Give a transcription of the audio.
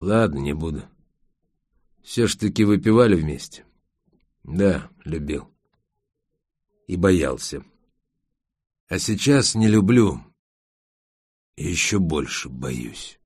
Ладно, не буду. Все ж таки выпивали вместе. Да, любил. И боялся. А сейчас не люблю. И еще больше боюсь.